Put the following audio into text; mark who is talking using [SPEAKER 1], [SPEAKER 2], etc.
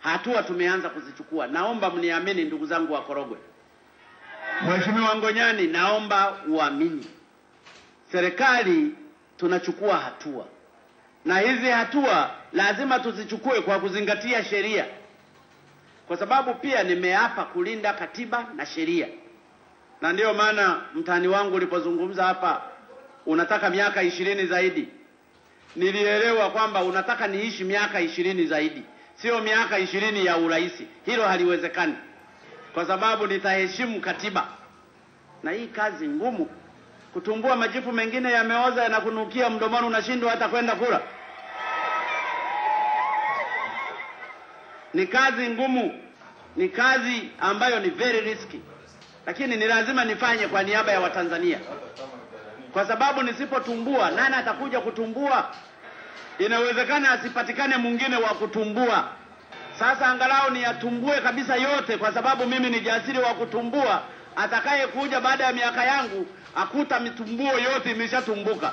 [SPEAKER 1] hatua tumeanza kuzichukua. Naomba mniamini, ndugu zangu wa Korogwe. Mheshimiwa Ngonyani, naomba uamini, serikali tunachukua hatua, na hizi hatua lazima tuzichukue kwa kuzingatia sheria, kwa sababu pia nimeapa kulinda katiba na sheria, na ndiyo maana mtani wangu ulipozungumza hapa, unataka miaka ishirini zaidi, nilielewa kwamba unataka niishi miaka ishirini zaidi, sio miaka ishirini ya urais. Hilo haliwezekani, kwa sababu nitaheshimu katiba, na hii kazi ngumu kutumbua majipu mengine yameoza yanakunukia kunukia mdomoni, unashindwa hata kwenda kula. Ni kazi ngumu, ni kazi ambayo ni very risky, lakini ni lazima nifanye kwa niaba ya Watanzania, kwa sababu nisipotumbua, nani atakuja kutumbua? Inawezekana asipatikane mwingine wa kutumbua. Sasa angalau niyatumbue kabisa yote, kwa sababu mimi ni jasiri wa kutumbua. Atakayekuja baada ya miaka yangu akuta mitumbuo yote imeshatumbuka.